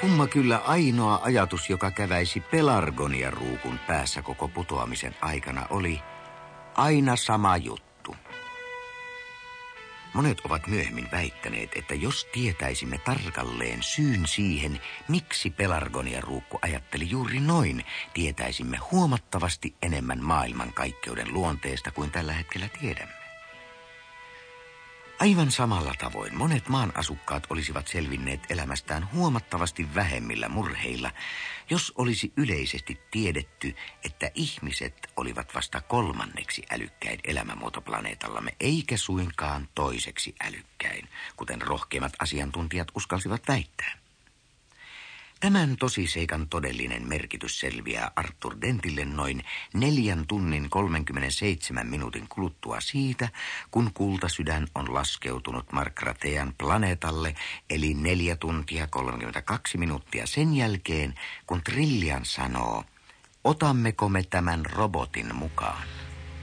Kumma kyllä ainoa ajatus, joka käväisi pelargonia ruukun päässä koko putoamisen aikana, oli aina sama juttu. Monet ovat myöhemmin väittäneet, että jos tietäisimme tarkalleen syyn siihen, miksi pelargonia ruukku ajatteli juuri noin, tietäisimme huomattavasti enemmän maailmankaikkeuden luonteesta kuin tällä hetkellä tiedämme. Aivan samalla tavoin monet maan asukkaat olisivat selvinneet elämästään huomattavasti vähemmillä murheilla, jos olisi yleisesti tiedetty, että ihmiset olivat vasta kolmanneksi älykkäin elämämuoto planeetallamme, eikä suinkaan toiseksi älykkäin, kuten rohkeimmat asiantuntijat uskalsivat väittää. Tämän tosiseikan todellinen merkitys selviää Arthur Dentille noin neljän tunnin 37 minuutin kuluttua siitä, kun kultasydän on laskeutunut Markratean planeetalle, eli neljä tuntia 32 minuuttia sen jälkeen, kun Trillian sanoo, otammeko me tämän robotin mukaan?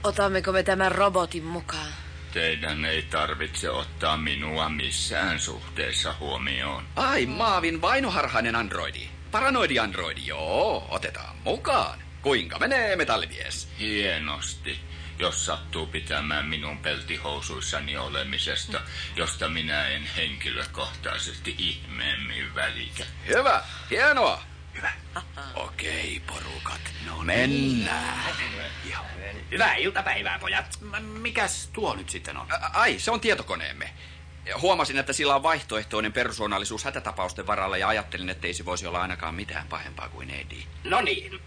Otammeko me tämän robotin mukaan? Teidän ei tarvitse ottaa minua missään suhteessa huomioon. Ai, Maavin vainoharhainen androidi. Paranoidi androidi, joo, otetaan mukaan. Kuinka menee, metallimies? Hienosti, jos sattuu pitämään minun peltihousuissani olemisesta, josta minä en henkilökohtaisesti ihmeemmin välitä. Hyvä, hienoa. Hyvä. Okei, porukat. No mennään. Hyvää iltapäivää, pojat. Mikäs tuo nyt sitten on? Ai, se on tietokoneemme. Huomasin, että sillä on vaihtoehtoinen persoonallisuus hätätapausten varalla ja ajattelin, että ei se voisi olla ainakaan mitään pahempaa kuin Eddie. No niin.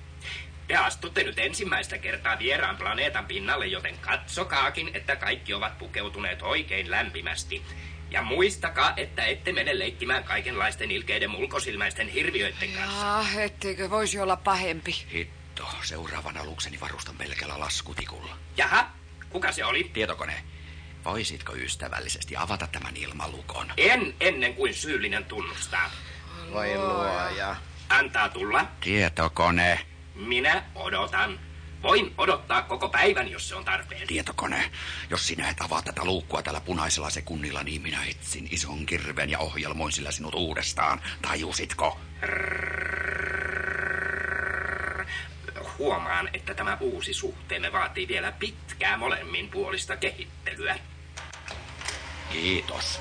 Te astutte nyt ensimmäistä kertaa vieraan planeetan pinnalle, joten katsokaakin, että kaikki ovat pukeutuneet oikein lämpimästi. Ja muistakaa, että ette mene leikkimään kaikenlaisten ilkeiden mulkosilmäisten hirviöiden kanssa. Ah, etteikö voisi olla pahempi? Hitto, seuraavan alukseni varustan pelkällä laskutikulla. Jaha, kuka se oli? Tietokone, voisitko ystävällisesti avata tämän ilmalukon? En ennen kuin syyllinen tunnustaa. Voi luoja. Antaa tulla. Tietokone, Minä odotan. Voin odottaa koko päivän, jos se on tarpeen. tietokone. Jos sinä et avaa tätä luukkua tällä punaisella sekunnilla, niin minä etsin ison kirven ja ohjelmoin sillä sinut uudestaan. Tajusitko? Huomaan, että tämä uusi suhteemme vaatii vielä pitkää molemmin puolista kehittelyä. Kiitos.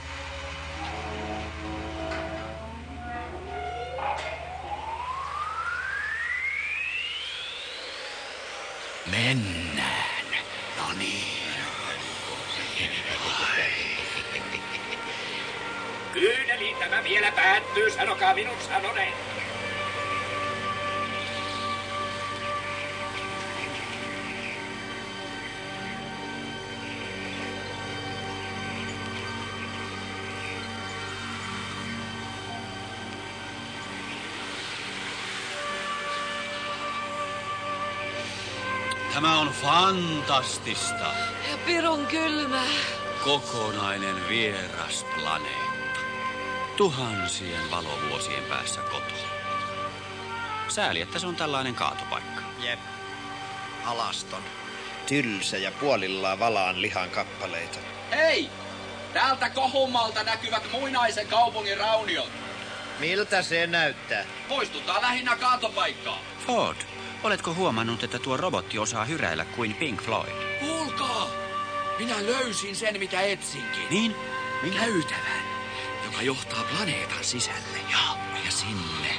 Mennään. No niin. Kyyneli, tämä vielä päättyy, sanokaa minun sanoneen. Tämä on fantastista. Ja pirun kylmä. Kokonainen vieras planeetta. Tuhansien valovuosien päässä kotoa. Sääli, että se on tällainen kaatopaikka. Jep. Alaston. Tylsä ja puolillaan valaan lihan kappaleita. Hei! Täältä Kohumalta näkyvät muinaisen kaupungin rauniot. Miltä se näyttää? Muistuttaa lähinnä kaatopaikkaa. Ford, oletko huomannut, että tuo robotti osaa hyräillä kuin Pink Floyd? Kuulkaa! Minä löysin sen, mitä etsinkin. Niin? Käytävän, joka johtaa planeetan sisälle. Ja, ja sinne,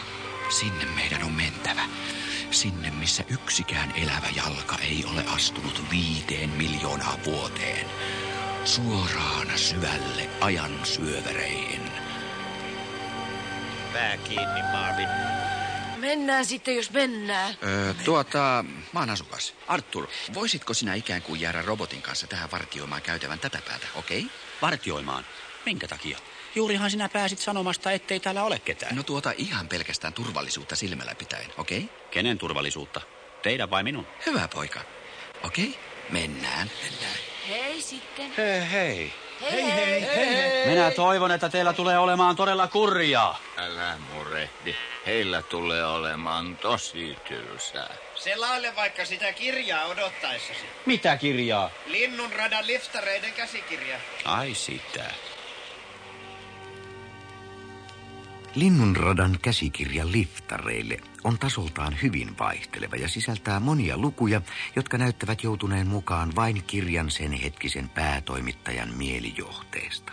sinne meidän on mentävä. Sinne, missä yksikään elävä jalka ei ole astunut viiteen miljoonaa vuoteen. Suoraan syvälle ajan syövereihin. Pää kiinni, Marvin. Mennään sitten, jos mennään. Öö, tuota, maan asukas. Arthur, voisitko sinä ikään kuin jäädä robotin kanssa tähän vartioimaan käytävän tätä päätä, okei? Okay? Vartioimaan. Minkä takia? Juurihan sinä pääsit sanomasta, ettei täällä ole ketään. No tuota ihan pelkästään turvallisuutta silmällä pitäen, okei? Okay? Kenen turvallisuutta? Teidän vai minun? Hyvä poika. Okei, okay? mennään. Mennään. Hei sitten. Hei, hei. Hei, hei. hei. Minä toivon, että teillä tulee olemaan todella kurjaa. Älä murehdi. Heillä tulee olemaan tosi tylsää. Selaile vaikka sitä kirjaa odottaessasi. Mitä kirjaa? Linnun radan liftareiden käsikirja. Ai sitä. Linnunradan käsikirja liftareille on tasoltaan hyvin vaihteleva ja sisältää monia lukuja, jotka näyttävät joutuneen mukaan vain kirjan sen hetkisen päätoimittajan mielijohteesta.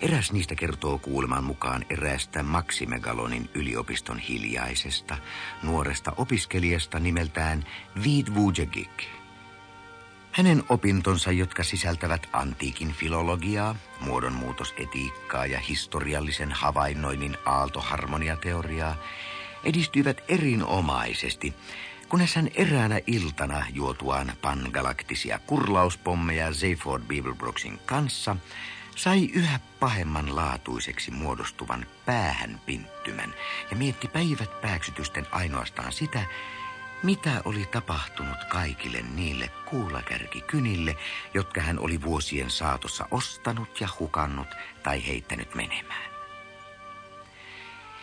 Eräs niistä kertoo kuuleman mukaan eräästä Maximegalonin yliopiston hiljaisesta, nuoresta opiskelijasta nimeltään Vid Vujagik. Hänen opintonsa, jotka sisältävät antiikin filologiaa, muodonmuutosetiikkaa ja historiallisen havainnoinnin aaltoharmoniateoriaa, edistyivät erinomaisesti, kunnes hän eräänä iltana juotuaan pangalaktisia kurlauspommeja Zayford Beaverbrooksin kanssa – sai yhä pahemman laatuiseksi muodostuvan päähän pinttymän ja mietti päivät pääksytysten ainoastaan sitä, mitä oli tapahtunut kaikille niille kuulakärkikynille, jotka hän oli vuosien saatossa ostanut ja hukannut tai heittänyt menemään.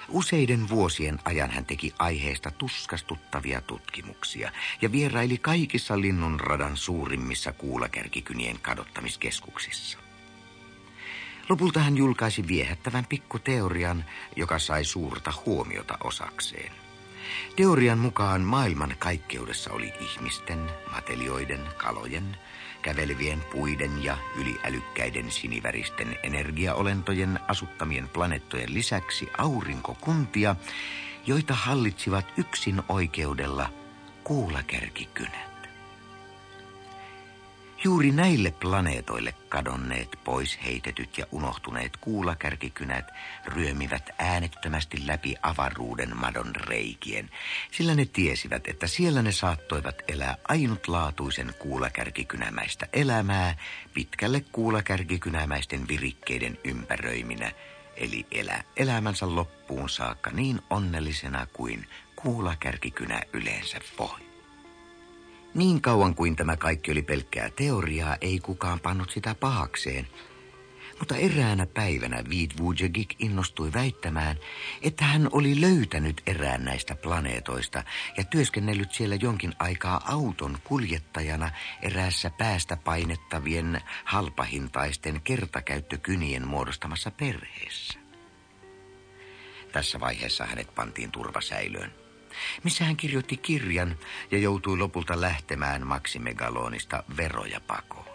Useiden vuosien ajan hän teki aiheesta tuskastuttavia tutkimuksia ja vieraili kaikissa linnunradan suurimmissa kuulakärkikynien kadottamiskeskuksissa. Lopulta hän julkaisi viehättävän pikkuteorian, joka sai suurta huomiota osakseen. Teorian mukaan maailman kaikkeudessa oli ihmisten, matelioiden, kalojen, kävelevien puiden ja yliälykkäiden siniväristen energiaolentojen asuttamien planeettojen lisäksi aurinkokuntia, joita hallitsivat yksin oikeudella kuulakärkikynät. Juuri näille planeetoille kadonneet, pois heitetyt ja unohtuneet kuulakärkikynät ryömivät äänettömästi läpi avaruuden madon reikien, sillä ne tiesivät, että siellä ne saattoivat elää ainutlaatuisen kuulakärkikynämäistä elämää pitkälle kuulakärkikynämäisten virikkeiden ympäröiminä, eli elää elämänsä loppuun saakka niin onnellisena kuin kuulakärkikynä yleensä voi. Niin kauan kuin tämä kaikki oli pelkkää teoriaa, ei kukaan pannut sitä pahakseen. Mutta eräänä päivänä Vid Vujagik innostui väittämään, että hän oli löytänyt erään näistä planeetoista ja työskennellyt siellä jonkin aikaa auton kuljettajana eräässä päästä painettavien halpahintaisten kertakäyttökynien muodostamassa perheessä. Tässä vaiheessa hänet pantiin turvasäilöön missä hän kirjoitti kirjan ja joutui lopulta lähtemään Maksimegalonista veroja pakoon.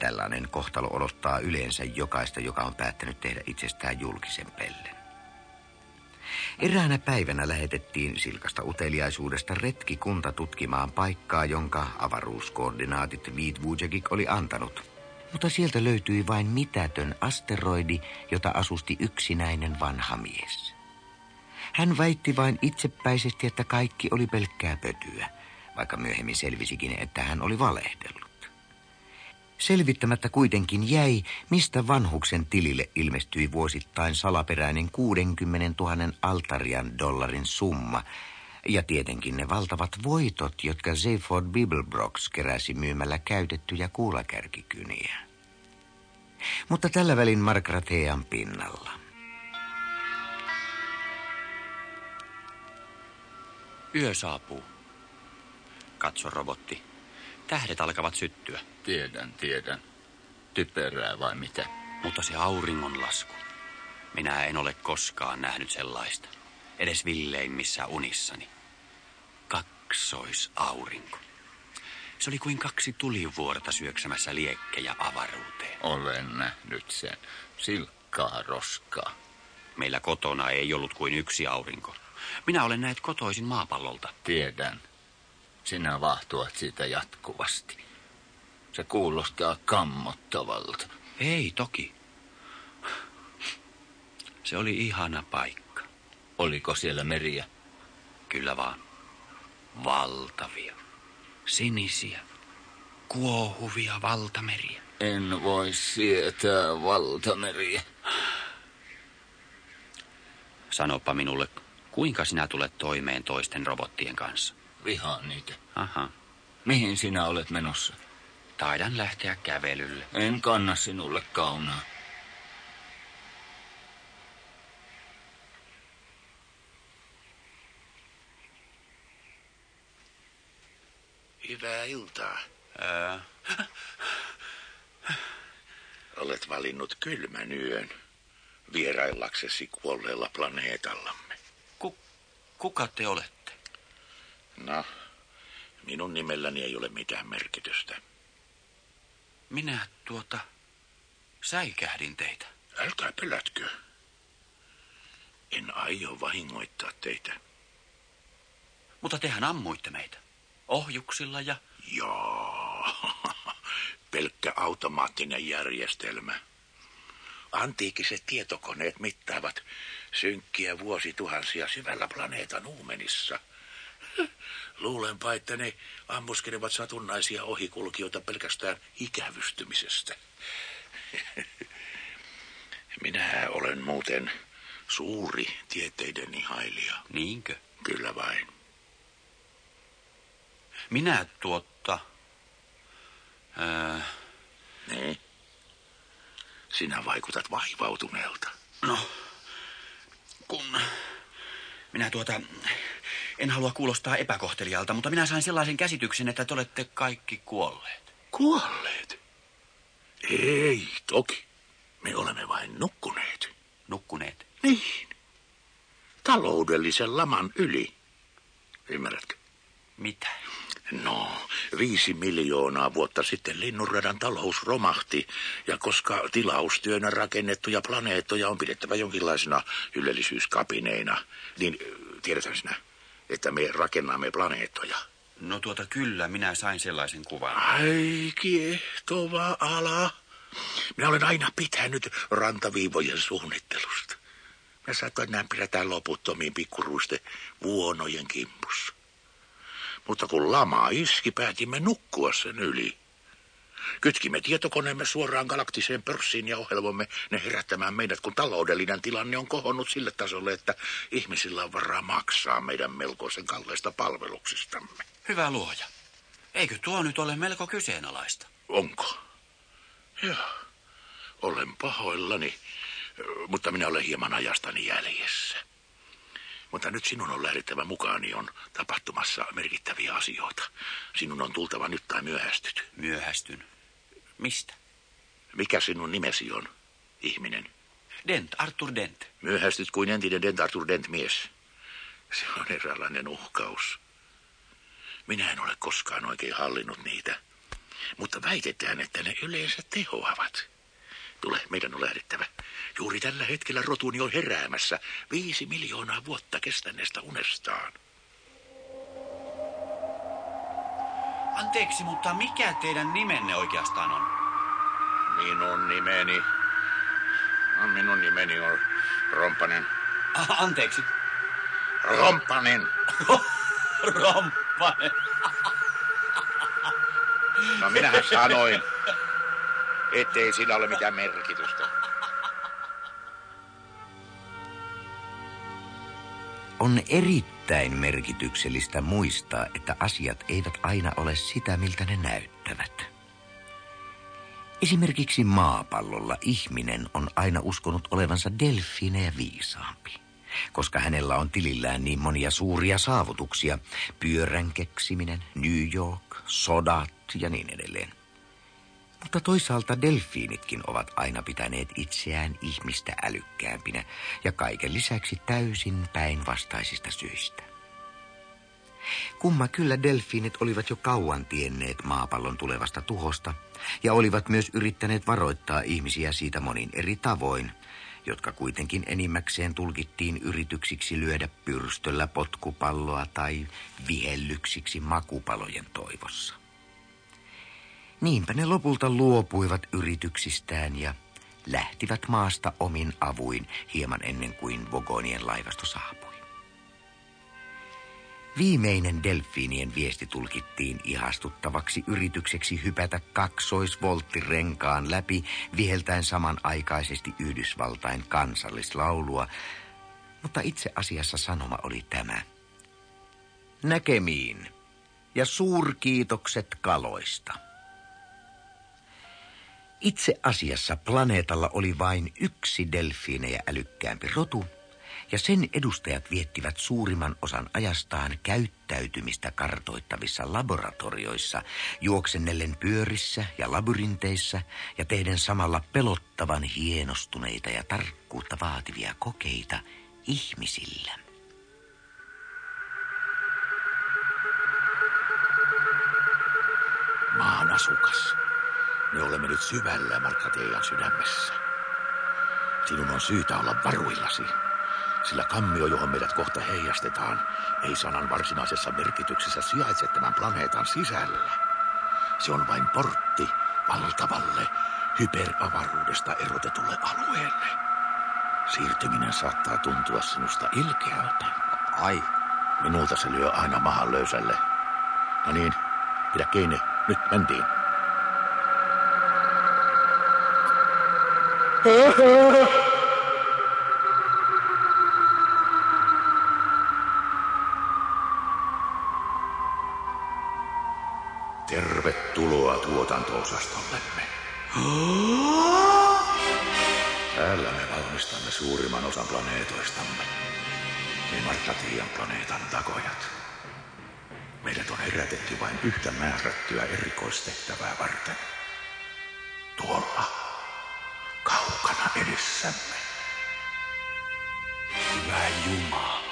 Tällainen kohtalo odottaa yleensä jokaista, joka on päättänyt tehdä itsestään julkisen pellen. Eräänä päivänä lähetettiin silkasta uteliaisuudesta retkikunta tutkimaan paikkaa, jonka avaruuskoordinaatit Viit Vujagik oli antanut. Mutta sieltä löytyi vain mitätön asteroidi, jota asusti yksinäinen vanha mies. Hän väitti vain itsepäisesti, että kaikki oli pelkkää pötyä, vaikka myöhemmin selvisikin, että hän oli valehdellut. Selvittämättä kuitenkin jäi, mistä vanhuksen tilille ilmestyi vuosittain salaperäinen 60 000 altarian dollarin summa, ja tietenkin ne valtavat voitot, jotka Zayford Bibelbrox keräsi myymällä käytettyjä kuulakärkikyniä. Mutta tällä välin Margratean pinnalla – Yö saapuu. Katso, robotti. Tähdet alkavat syttyä. Tiedän, tiedän. Typerää vai mitä? Mutta se auringonlasku. Minä en ole koskaan nähnyt sellaista. Edes villeimmissä unissani. Kaksoisaurinko. Se oli kuin kaksi tulivuorta syöksämässä liekkejä avaruuteen. Olen nähnyt sen. Silkkaa roskaa. Meillä kotona ei ollut kuin yksi aurinko. Minä olen näet kotoisin maapallolta. Tiedän. Sinä vahtuat siitä jatkuvasti. Se kuulostaa kammottavalta. Ei toki. Se oli ihana paikka. Oliko siellä meriä? Kyllä vaan. Valtavia. Sinisiä. Kuohuvia valtameriä. En voi sietää valtameriä. Sanopa minulle, Kuinka sinä tulet toimeen toisten robottien kanssa? Vihaan niitä. Aha. Mihin sinä olet menossa? Taidan lähteä kävelylle. En kanna sinulle kaunaa. Hyvää iltaa. Ää... Olet valinnut kylmän yön. vieraillaksesi kuolleella planeetallamme. Ku, kuka te olette? No, minun nimelläni ei ole mitään merkitystä. Minä tuota säikähdin teitä. Älkää pelätkö. En aio vahingoittaa teitä. Mutta tehän ammuitte meitä. Ohjuksilla ja... Joo, pelkkä automaattinen järjestelmä. Antiikiset tietokoneet mittaavat synkkiä vuosituhansia syvällä planeetan uumenissa. Luulenpa, että ne ammuskelevat satunnaisia ohikulkijoita pelkästään ikävystymisestä. Minä olen muuten suuri tieteiden ihailija. Niinkö? Kyllä vain. Minä tuotta... Ää, Niin? Sinä vaikutat vaivautuneelta. no, kun... Minä tuota... En halua kuulostaa epäkohtelijalta, mutta minä sain sellaisen käsityksen, että te olette kaikki kuolleet. Kuolleet? Ei, toki. Me olemme vain nukkuneet. Nukkuneet. Niin. Taloudellisen laman yli. Ymmärrätkö? Mitä? No, viisi miljoonaa vuotta sitten linnunradan talous romahti, ja koska tilaustyönä rakennettuja planeettoja on pidettävä jonkinlaisena ylellisyyskapineina, niin tiedätkö sinä, että me rakennamme planeettoja. No tuota kyllä, minä sain sellaisen kuvan. Ai, kiehtova ala. Minä olen aina pitänyt rantaviivojen suunnittelusta. Mä saatoin näin pidetään loputtomiin pikkuruiste vuonojen kimpussa. Mutta kun lama iski, päätimme nukkua sen yli. Kytkimme tietokoneemme suoraan galaktiseen pörssiin ja ohjelmoimme ne herättämään meidät, kun taloudellinen tilanne on kohonnut sille tasolle, että ihmisillä on varaa maksaa meidän melkoisen kalleista palveluksistamme. Hyvä luoja. Eikö tuo nyt ole melko kyseenalaista? Onko? Joo. Olen pahoillani, mutta minä olen hieman ajastani jäljessä. Mutta nyt sinun on lähdettävä mukaani, on tapahtumassa merkittäviä asioita. Sinun on tultava nyt tai myöhästyt. Myöhästyn. Mistä? Mikä sinun nimesi on, ihminen? Dent, Arthur Dent. Myöhästyt kuin entinen Dent Arthur Dent mies. Se on eräänlainen uhkaus. Minä en ole koskaan oikein hallinnut niitä. Mutta väitetään, että ne yleensä tehoavat. Tule, meidän on lähdettävä. Juuri tällä hetkellä rotuni on heräämässä viisi miljoonaa vuotta kestäneestä unestaan. Anteeksi, mutta mikä teidän nimenne oikeastaan on? Minun nimeni... No, minun nimeni on Rompanen. Ah, anteeksi. Rompanen! Romppanen. No minähän sanoin, ettei sillä ole mitään merkitystä. On erittäin merkityksellistä muistaa, että asiat eivät aina ole sitä, miltä ne näyttävät. Esimerkiksi maapallolla ihminen on aina uskonut olevansa delfiinejä viisaampi, koska hänellä on tilillään niin monia suuria saavutuksia, pyörän keksiminen, New York, sodat ja niin edelleen. Mutta toisaalta delfiinitkin ovat aina pitäneet itseään ihmistä älykkäämpinä ja kaiken lisäksi täysin päinvastaisista syistä. Kumma kyllä delfiinit olivat jo kauan tienneet maapallon tulevasta tuhosta ja olivat myös yrittäneet varoittaa ihmisiä siitä monin eri tavoin, jotka kuitenkin enimmäkseen tulkittiin yrityksiksi lyödä pyrstöllä potkupalloa tai vihellyksiksi makupalojen toivossa. Niinpä ne lopulta luopuivat yrityksistään ja lähtivät maasta omin avuin hieman ennen kuin Vogonien laivasto saapui. Viimeinen delfiinien viesti tulkittiin ihastuttavaksi yritykseksi hypätä kaksoisvolttirenkaan läpi viheltäen samanaikaisesti Yhdysvaltain kansallislaulua, mutta itse asiassa sanoma oli tämä. Näkemiin ja suurkiitokset kaloista. Itse asiassa planeetalla oli vain yksi delfiinejä älykkäämpi rotu, ja sen edustajat viettivät suurimman osan ajastaan käyttäytymistä kartoittavissa laboratorioissa, juoksennellen pyörissä ja labyrinteissa ja tehden samalla pelottavan hienostuneita ja tarkkuutta vaativia kokeita ihmisillä. Maan asukas. Me olemme nyt syvällä Markateian sydämessä. Sinun on syytä olla varuillasi, sillä kammio, johon meidät kohta heijastetaan, ei sanan varsinaisessa merkityksessä sijaitse tämän planeetan sisällä. Se on vain portti valtavalle, hyperavaruudesta erotetulle alueelle. Siirtyminen saattaa tuntua sinusta ilkeältä. Ai, Minulta se lyö aina mahan löysälle. No niin, pidä kiinni. Nyt mentiin. Tervetuloa tuotanto-osastollemme. Täällä me valmistamme suurimman osan planeetoistamme. Me Markatian planeetan takojat. Meidät on herätetty vain yhtä määrättyä erikoistehtävää varten. Edessämme. Hyvä Jumala. Kuka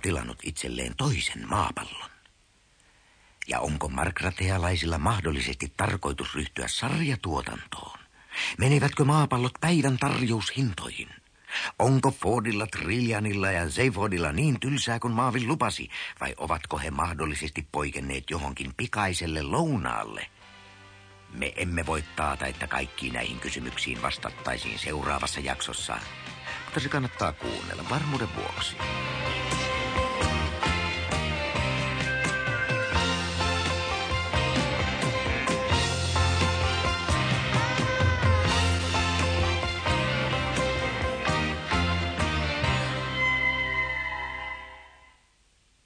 tilannut itselleen toisen maapallon? Ja onko markratealaisilla mahdollisesti tarkoitus ryhtyä sarjatuotantoon? Menevätkö maapallot päivän tarjoushintoihin? Onko Fordilla, Trillianilla ja Zayfordilla niin tylsää kuin Maavin lupasi, vai ovatko he mahdollisesti poikenneet johonkin pikaiselle lounaalle? Me emme voi taata, että kaikkiin näihin kysymyksiin vastattaisiin seuraavassa jaksossa, mutta se kannattaa kuunnella varmuuden vuoksi.